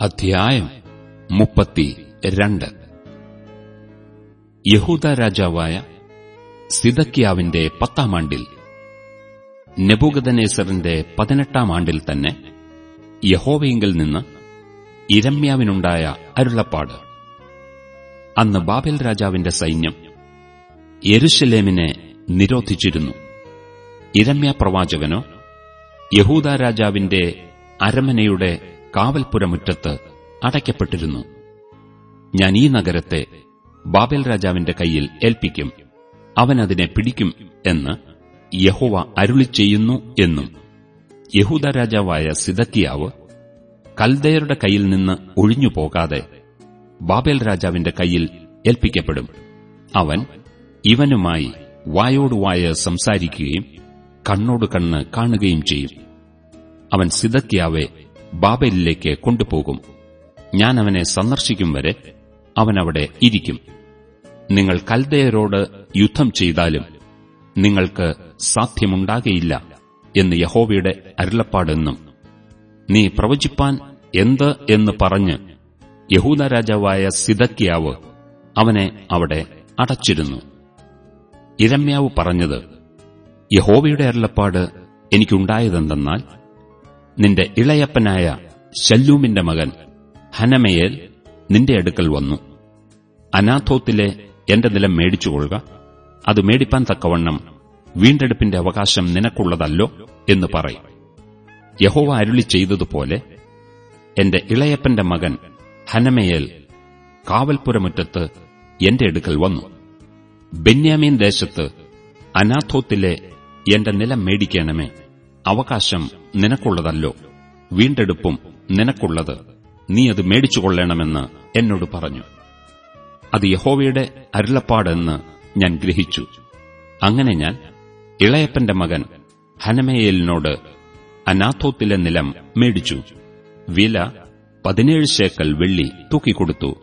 അധ്യായം മുപ്പത്തി രണ്ട്. യഹൂദ രാജാവായ സിദക്കിയാവിന്റെ പത്താം ആണ്ടിൽ നെബൂഗദനേസറിന്റെ പതിനെട്ടാം ആണ്ടിൽ തന്നെ യഹോവയിങ്കിൽ നിന്ന് ഇരമ്യാവിനുണ്ടായ അരുളപ്പാട്. അന്ന് ബാബേൽ രാജാവിന്റെ സൈന്യം യെരുഷലേമിനെ നിരോധിച്ചിരുന്നു. ഇരമ്യ പ്രവാചകനോ യഹൂദ രാജാവിന്റെ അരമനയുടെ കാവൽപുരമുറ്റത്ത് അടയ്ക്കപ്പെട്ടിരുന്നു. ഞാൻ ഈ നഗരത്തെ ബാബേൽ രാജാവിന്റെ കയ്യിൽ ഏൽപ്പിക്കും അവൻ അതിനെ പിടിക്കും എന്ന് യഹോവ അരുളി ചെയ്യുന്നു എന്നും. യഹൂദ രാജാവായ സിദക്കിയാവ് കൽദയരുടെ കയ്യിൽ നിന്ന് ഒഴിഞ്ഞു പോകാതെ ബാബേൽ രാജാവിന്റെ കയ്യിൽ ഏൽപ്പിക്കപ്പെടും. അവൻ ഇവനുമായി വായോട് വായ സംസാരിക്കുകയും കണ്ണോട് കണ്ണ് കാണുകയും ചെയ്യും. അവൻ സിദക്കിയാവെ ബാബേലിലേക്ക് കൊണ്ടുപോകും. ഞാൻ അവനെ സന്ദർശിക്കും വരെ അവൻ അവിടെ ഇരിക്കും. നിങ്ങൾ കൽദയരോട് യുദ്ധം ചെയ്താലും നിങ്ങൾക്ക് സാധ്യമുണ്ടാകയില്ല എന്ന് യഹോവയുടെ അരുളപ്പാടെന്നും നീ പ്രവചിപ്പാൻ എന്ത് എന്ന് പറഞ്ഞ് യഹൂദ രാജാവായ സിദക്കിയാവ് അവനെ അവിടെ അടച്ചിരുന്നു. ഇരമ്യാവ് പറഞ്ഞത് യഹോവയുടെ അരുളപ്പാട് എനിക്കുണ്ടായതെന്തെന്നാൽ നിന്റെ ഇളയപ്പനായ ശല്ലൂമിന്റെ മകൻ ഹനമയേൽ നിന്റെ അടുക്കൽ വന്നു. അനാഥോത്തിലെ എന്റെ നിലം മേടിച്ചുകൊള്ളുക അത് മേടിപ്പാൻ തക്കവണ്ണം വീണ്ടെടുപ്പിന്റെ അവകാശം നിനക്കുള്ളതല്ലോ എന്ന് പറയും. യഹോവ അരുളി ചെയ്തതുപോലെ എന്റെ ഇളയപ്പന്റെ മകൻ ഹനമയേൽ കാവൽപുരമുറ്റത്ത് എന്റെ അടുക്കൽ വന്നു. ബെന്യാമീൻ ദേശത്ത് അനാഥോത്തിലെ എന്റെ നിലം മേടിക്കണമേ അവകാശം നിനക്കുള്ളതല്ലോ. വീണ്ടെടുപ്പും നിനക്കുള്ളത്. നീ അത് മേടിച്ചുകൊള്ളണമെന്ന് എന്നോട് പറഞ്ഞു. അത് യഹോവയുടെ അരുളപ്പാടെന്ന് ഞാൻ ഗ്രഹിച്ചു. അങ്ങനെ ഞാൻ ഇളയപ്പന്റെ മകൻ ഹനമയേലിനോട് അനാഥോത്തിലെ നിലം മേടിച്ചു. വില പതിനേഴ് ശേക്കൽ വെള്ളി തൂക്കിക്കൊടുത്തു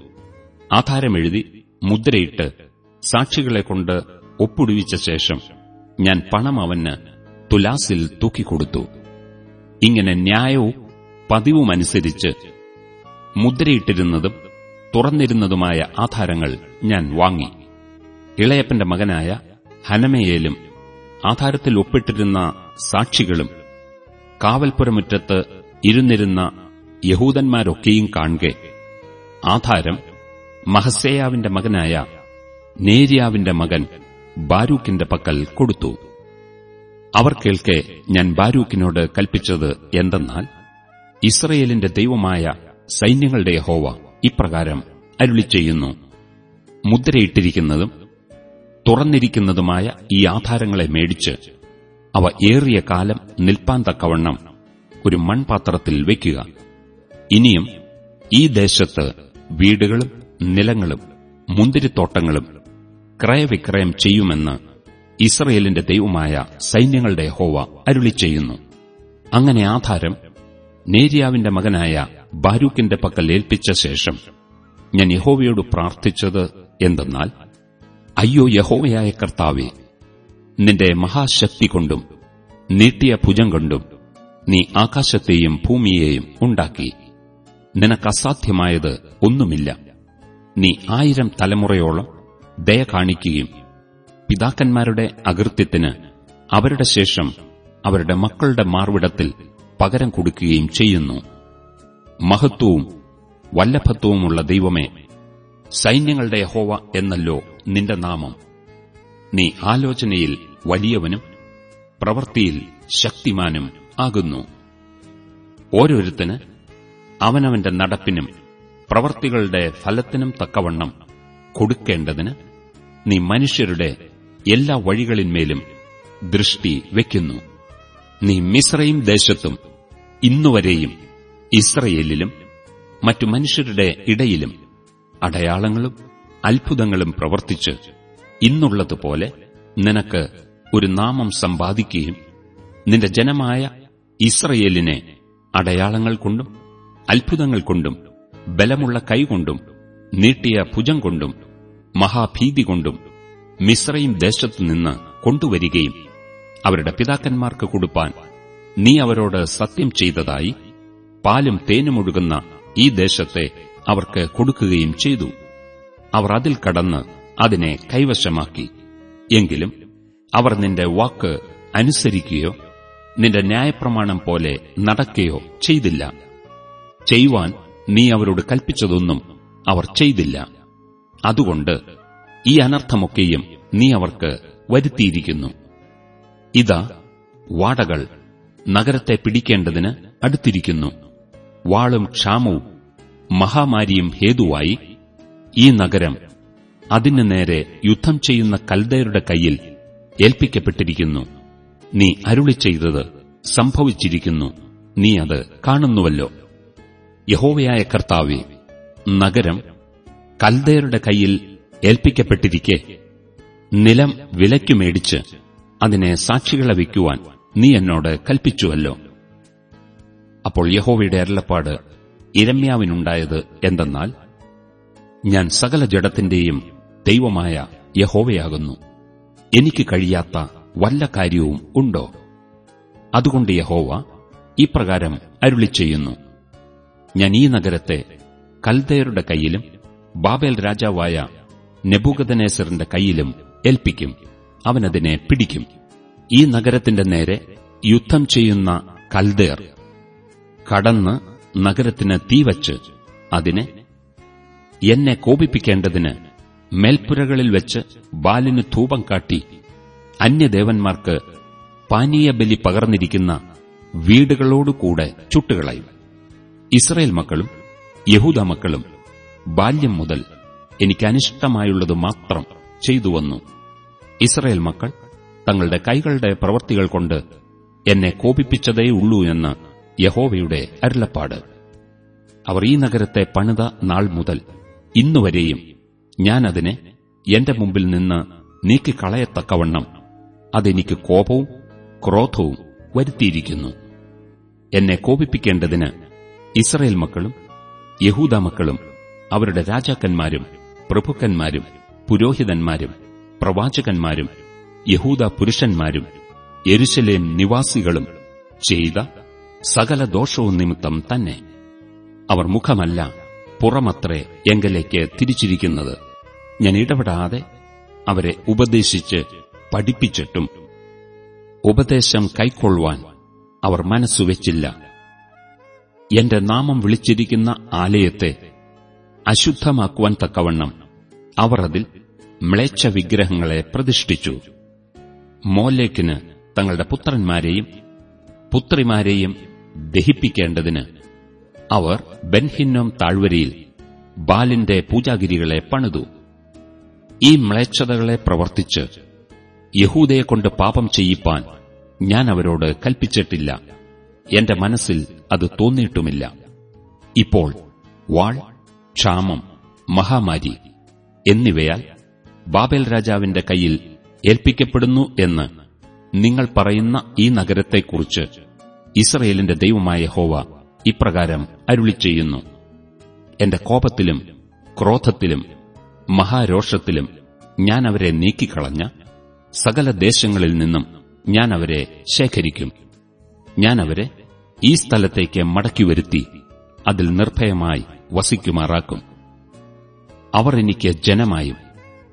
ആധാരമെഴുതി മുദ്രയിട്ട് സാക്ഷികളെ കൊണ്ട് ഒപ്പിടുവിച്ച ശേഷം ഞാൻ പണം അവന് തുലാസിൽ തൂക്കിക്കൊടുത്തു. ഇങ്ങനെ ന്യായവും പതിവുമനുസരിച്ച് മുദ്രയിട്ടിരുന്നതും തുറന്നിരുന്നതുമായ ആധാരങ്ങൾ ഞാൻ വാങ്ങി. ഇളയപ്പന്റെ മകനായ ഹനമയേലും ആധാരത്തിൽ ഒപ്പിട്ടിരുന്ന സാക്ഷികളും കാവൽപുരമുറ്റത്ത് ഇരുന്നിരുന്ന യഹൂദന്മാരൊക്കെയും കാണുക. ആധാരം മഹസേയാവിന്റെ മകനായ നേര്യാവിന്റെ മകൻ ബാരൂക്കിന്റെ പക്കൽ കൊടുത്തു. അവർ കേൾക്കെ ഞാൻ ബാരൂക്കിനോട് കൽപ്പിച്ചത് എന്തെന്നാൽ ഇസ്രയേലിന്റെ ദൈവമായ സൈന്യങ്ങളുടെ ഹോവ ഇപ്രകാരം അരുളി ചെയ്യുന്നു മുദ്രയിട്ടിരിക്കുന്നതും തുറന്നിരിക്കുന്നതുമായ ഈ ആധാരങ്ങളെ മേടിച്ച് അവ ഏറിയ കാലം നിൽപ്പാൻ തക്കവണ്ണം ഒരു മൺപാത്രത്തിൽ വയ്ക്കുക ഇനിയും ഈ ദേശത്ത് വീടുകളും നിലങ്ങളും മുന്തിരിത്തോട്ടങ്ങളും ക്രയവിക്രയം ചെയ്യുമെന്ന് ഇസ്രയേലിന്റെ ദൈവമായ സൈന്യങ്ങളുടെ ഹോവ അരുളി ചെയ്യുന്നു. അങ്ങനെ ആധാരം നേരിയാവിന്റെ മകനായ ബാരൂക്കിന്റെ പക്കൽ ഏൽപ്പിച്ച ശേഷം ഞാൻ യഹോവയോട് പ്രാർത്ഥിച്ചത് എന്തെന്നാൽ അയ്യോ യഹോവയായ കർത്താവെ നിന്റെ മഹാശക്തി കൊണ്ടും നീട്ടിയ ഭുജം കൊണ്ടും നീ ആകാശത്തെയും ഭൂമിയെയും ഉണ്ടാക്കി. നിനക്കസാധ്യമായത് ഒന്നുമില്ല. നീ ആയിരം തലമുറയോളം ദയ കാണിക്കുകയും പിതാക്കന്മാരുടെ അകൃത്യത്തിന് അവരുടെ ശേഷം അവരുടെ മക്കളുടെ മാർവിടത്തിൽ പകരം കൊടുക്കുകയും ചെയ്യുന്നു. മഹത്വവും വല്ലഭത്വവുമുള്ള ദൈവമേ സൈന്യങ്ങളുടെ യഹോവ എന്നല്ലോ നിന്റെ നാമം. നീ ആലോചനയിൽ വലിയവനും പ്രവൃത്തിയിൽ ശക്തിമാനും ആകുന്നു. ഓരോരുത്തന് അവനവന്റെ നടപ്പിനും പ്രവൃത്തികളുടെ ഫലത്തിനും തക്കവണ്ണം കൊടുക്കേണ്ടതിന് നീ മനുഷ്യരുടെ എല്ലാ വഴികളിന്മേലും ദൃഷ്ടി വയ്ക്കുന്നു നീ മിശ്രയും ദേശത്തും ഇന്നുവരെയും ഇസ്രയേലിലും മറ്റു മനുഷ്യരുടെ ഇടയിലും അടയാളങ്ങളും അത്ഭുതങ്ങളും പ്രവർത്തിച്ച് ഇന്നുള്ളതുപോലെ നിനക്ക് ഒരു നാമം സമ്പാദിക്കുകയും നിന്റെ ജനമായ ഇസ്രയേലിനെ അടയാളങ്ങൾ കൊണ്ടും അത്ഭുതങ്ങൾ കൊണ്ടും ബലമുള്ള കൈകൊണ്ടും നീട്ടിയ ഭുജം കൊണ്ടും മഹാഭീതി കൊണ്ടും മിശ്രയും ദേശത്തുനിന്ന് കൊണ്ടുവരികയും അവരുടെ പിതാക്കന്മാർക്ക് കൊടുപ്പാൻ നീ അവരോട് സത്യം ചെയ്തതായി പാലും തേനുമൊഴുകുന്ന ഈ ദേശത്തെ അവർക്ക് കൊടുക്കുകയും ചെയ്തു. അവർ അതിൽ കടന്ന് അതിനെ കൈവശമാക്കി. എങ്കിലും അവർ നിന്റെ വാക്ക് അനുസരിക്കുകയോ നിന്റെ ന്യായപ്രമാണം പോലെ നടക്കുകയോ ചെയ്തില്ല. ചെയ്യുവാൻ നീ അവരോട് കൽപ്പിച്ചതൊന്നും അവർ ചെയ്തില്ല. അതുകൊണ്ട് ഈ അനർത്ഥമൊക്കെയും നീ അവർക്ക് വരുത്തിയിരിക്കുന്നു. ഇതാ വാടകൾ നഗരത്തെ പിടിക്കേണ്ടതിന് അടുത്തിരിക്കുന്നു. വാളും ക്ഷാമവും മഹാമാരിയും ഹേതുവായി ഈ നഗരം അതിനു നേരെ യുദ്ധം ചെയ്യുന്ന കൽദയരുടെ കയ്യിൽ ഏൽപ്പിക്കപ്പെട്ടിരിക്കുന്നു. നീ അരുളി ചെയ്തത് സംഭവിച്ചിരിക്കുന്നു. നീ അത് കാണുന്നുവല്ലോ. യഹോവയായ കർത്താവെ നഗരം കൽദയരുടെ കയ്യിൽ ഏൽപ്പിക്കപ്പെട്ടിരിക്കെ. നിലം വിലയ്ക്കു മേടിച്ച് അതിനെ സാക്ഷികളെ വയ്ക്കുവാൻ നീ എന്നോട് കൽപ്പിച്ചുവല്ലോ. അപ്പോൾ യഹോവയുടെ അരുളപ്പാട് ഇരമ്യാവിനുണ്ടായത് എന്തെന്നാൽ ഞാൻ സകല ജഡത്തിന്റെയും ദൈവമായ യഹോവയാകുന്നു. എനിക്ക് കഴിയാത്ത വല്ല കാര്യവും ഉണ്ടോ? അതുകൊണ്ട് യഹോവ ഇപ്രകാരം അരുളി ചെയ്യുന്നു ഞാൻ ഈ നഗരത്തെ കൽദയരുടെ കയ്യിലും ബാബേൽ രാജാവായ നെബുഗദനേസറിന്റെ കയ്യിലും ഏൽപ്പിക്കും. അവനതിനെ പിടിക്കും. ഈ നഗരത്തിന്റെ നേരെ യുദ്ധം ചെയ്യുന്ന കൽദേർ കടന്ന് നഗരത്തിന് തീവച്ച് അതിനെ എന്നെ കോപിപ്പിക്കേണ്ടതിന് മേൽപ്പുരകളിൽ വെച്ച് ബാലിന് ധൂപം കാട്ടി അന്യദേവന്മാർക്ക് പാനീയബലി പകർന്നിരിക്കുന്ന വീടുകളോടുകൂടെ ചുട്ടുകളയും. ഇസ്രയേൽ മക്കളും യഹൂദ മക്കളും ബാല്യം മുതൽ എനിക്ക് അനിഷ്ടമായുള്ളത് മാത്രം ചെയ്തുവന്നു ഇസ്രയേൽ മക്കൾ തങ്ങളുടെ കൈകളുടെ പ്രവൃത്തികൾ കൊണ്ട് എന്നെ കോപിപ്പിച്ചതേയുള്ളൂ എന്ന് യഹോവയുടെ അരുളപ്പാട്. അവർ ഈ നഗരത്തെ പണിത നാൾ മുതൽ ഇന്നുവരെയും ഞാൻ അതിനെ എന്റെ മുമ്പിൽ നിന്ന് നീക്കിക്കളയത്തക്കവണ്ണം അതെനിക്ക് കോപവും ക്രോധവും വരുത്തിയിരിക്കുന്നു. എന്നെ കോപിപ്പിക്കേണ്ടതിന് ഇസ്രയേൽ മക്കളും യഹൂദ മക്കളും അവരുടെ രാജാക്കന്മാരും പ്രഭുക്കന്മാരും പുരോഹിതന്മാരും പ്രവാചകന്മാരും യഹൂദ പുരുഷന്മാരും എരുശലേം നിവാസികളും ചെയ്ത സകല ദോഷവും നിമിത്തം തന്നെ. അവർ മുഖമല്ല പുറമത്രേ എങ്കലേക്ക് തിരിച്ചിരിക്കുന്നത്. ഞാൻ ഇടപെടാതെ അവരെ ഉപദേശിച്ച് പഠിപ്പിച്ചിട്ടും ഉപദേശം കൈക്കൊള്ളുവാൻ അവർ മനസ്സുവെച്ചില്ല എന്റെ നാമം വിളിച്ചിരിക്കുന്ന ആലയത്തെ അശുദ്ധമാക്കുവാൻ തക്കവണ്ണം അവർ അതിൽ മ്ലേച്ഛ വിഗ്രഹങ്ങളെ പ്രതിഷ്ഠിച്ചു. മോലേക്കിന് തങ്ങളുടെ പുത്രന്മാരെയും പുത്രിമാരെയും ദഹിപ്പിക്കേണ്ടതിന് അവർ ബെൻഹിന്നോം താഴ്വരയിൽ ബാലിന്റെ പൂജാഗിരികളെ പണിതു. ഈ മ്ലേച്ഛതകളെ പ്രവർത്തിച്ച് യഹൂദയെക്കൊണ്ട് പാപം ചെയ്യിപ്പാൻ ഞാൻ അവരോട് കൽപ്പിച്ചിട്ടില്ല. എന്റെ മനസ്സിൽ അത് തോന്നിയിട്ടുമില്ല. ഇപ്പോൾ വാൾ ക്ഷാമം മഹാമാരി എന്നിവയാൽ ബാബേൽ രാജാവിന്റെ കയ്യിൽ ഏൽപ്പിക്കപ്പെടുന്നു എന്ന് നിങ്ങൾ പറയുന്ന ഈ നഗരത്തെക്കുറിച്ച് ഇസ്രയേലിന്റെ ദൈവമായ ഹോവ ഇപ്രകാരം അരുളി ചെയ്യുന്നു എന്റെ കോപത്തിലും ക്രോധത്തിലും മഹാരോഷത്തിലും ഞാൻ അവരെ നീക്കിക്കളഞ്ഞ സകല ദേശങ്ങളിൽ നിന്നും ഞാൻ അവരെ ശേഖരിക്കും. ഞാൻ അവരെ ഈ സ്ഥലത്തേക്ക് മടക്കി വരുത്തി അതിൽ നിർഭയമായി വസിക്കുമാറാക്കും. അവർ എനിക്ക് ജനമായും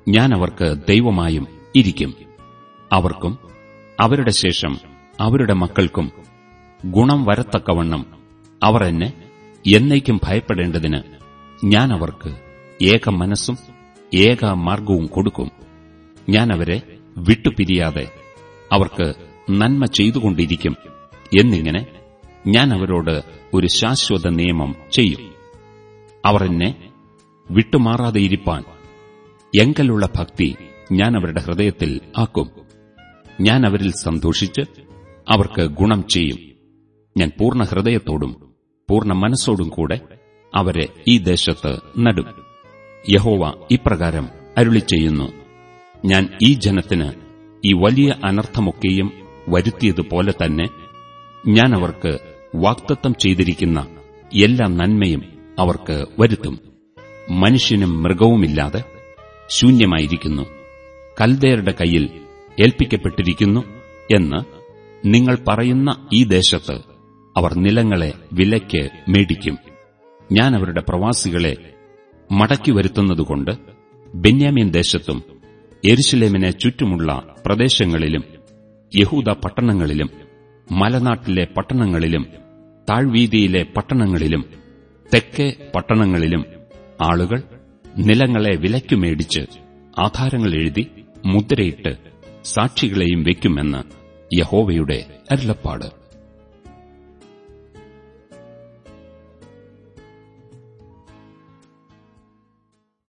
ഞാൻ അവർക്ക് ദൈവമായും ഇരിക്കും. അവർക്കും അവരുടെ ശേഷം അവരുടെ മക്കൾക്കും ഗുണം വരത്തക്കവണ്ണം അവർ എന്നെ എന്നേക്കും ഭയപ്പെടേണ്ടതിന് ഞാൻ അവർക്ക് ഏക മനസ്സും ഏക മാർഗവും കൊടുക്കും. ഞാൻ അവരെ വിട്ടുപിരിയാതെ അവർക്ക് നന്മ ചെയ്തുകൊണ്ടിരിക്കും എന്നിങ്ങനെ ഞാൻ അവരോട് ഒരു ശാശ്വത നിയമം ചെയ്യും. അവർ എന്നെ വിട്ടുമാറാതെയിരിപ്പാൻ എങ്കലുള്ള ഭക്തി ഞാൻ അവരുടെ ഹൃദയത്തിൽ ആക്കും. ഞാൻ അവരിൽ സന്തോഷിച്ച് അവർക്ക് ഗുണം ചെയ്യും. ഞാൻ പൂർണ ഹൃദയത്തോടും പൂർണ മനസ്സോടും കൂടെ അവരെ ഈ ദേശത്ത് നടും. യഹോവ ഇപ്രകാരം അരുളി ചെയ്യുന്നു. ഞാൻ ഈ ജനത്തിന് ഈ വലിയ അനർത്ഥമൊക്കെയും വരുത്തിയതുപോലെ തന്നെ ഞാൻ അവർക്ക് വാക്തത്വം ചെയ്തിരിക്കുന്ന എല്ലാ നന്മയും അവർക്ക് വരുത്തും. മനുഷ്യനും മൃഗവുമില്ലാതെ ശൂന്യമായിരിക്കുന്നു. കൽദയരുടെ കയ്യിൽ ഏൽപ്പിക്കപ്പെട്ടിരിക്കുന്നു എന്ന് നിങ്ങൾ പറയുന്ന ഈ ദേശത്ത് അവർ നിലങ്ങളെ വിലയ്ക്ക് മേടിക്കും. ഞാൻ അവരുടെ പ്രവാസികളെ മടക്കി വരുത്തുന്നതുകൊണ്ട് ബെന്യാമീൻ ദേശത്തും എരുശലേമിനെ ചുറ്റുമുള്ള പ്രദേശങ്ങളിലും യഹൂദ പട്ടണങ്ങളിലും മലനാട്ടിലെ പട്ടണങ്ങളിലും താഴ്വീതിയിലെ പട്ടണങ്ങളിലും തെക്കേ പട്ടണങ്ങളിലും ആളുകൾ നിലങ്ങളെ വിലയ്ക്കു മേടിച്ച് ആധാരങ്ങൾ എഴുതി മുദ്രയിട്ട് സാക്ഷികളെയും വയ്ക്കുമെന്ന് യഹോവയുടെ അരുളപ്പാട്.